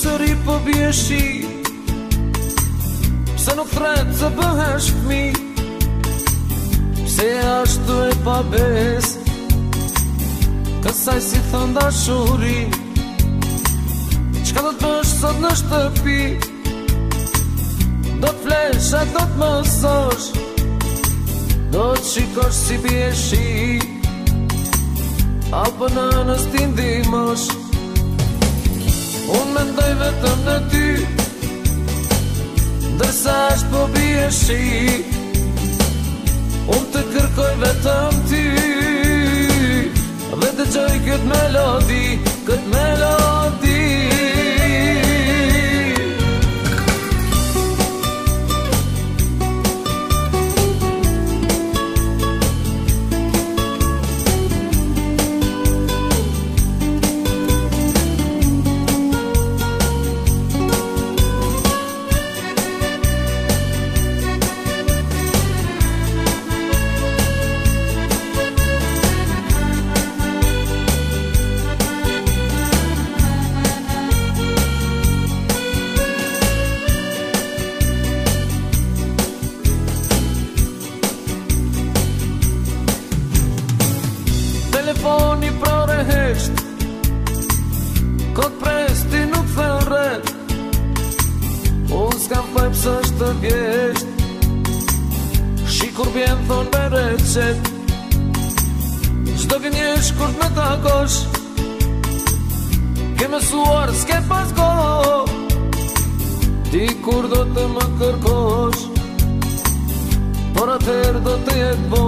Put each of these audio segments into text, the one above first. sëri po bje shi Pse nuk thretë të bëhesh fmi Pse ashtu e pa bes Kësaj si thënda shuri Qka do të bësh sot në shtëpi Do të flesh e do të mësosh Do të shikosh si bje shi Apo në nës t'indimosh Apo në nës t'indimosh Unë me ndoj vetëm në ty Ndërsa është po bje shi Unë të kërkoj vetëm ty Dhe të gjoj këtë melodi Dhe të gjoj këtë melodi telefoni pra dhe hesht Kot pres ti nuk dhe rrët Unë s'kam pëjpë së është të gjesht Shikur bjen thonë me recet Shdo gënjesh kur me ta kosh Kemë suar s'ke pas go Ti kur do të më kërkosh Por atër do të jetë bo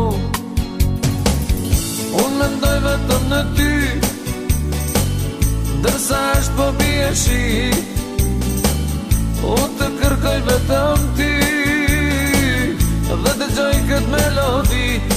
Unë me ndoj vetëm në ty Dërsa është po bje shi Unë të kërkoj vetëm ti Dhe të gjoj këtë melodit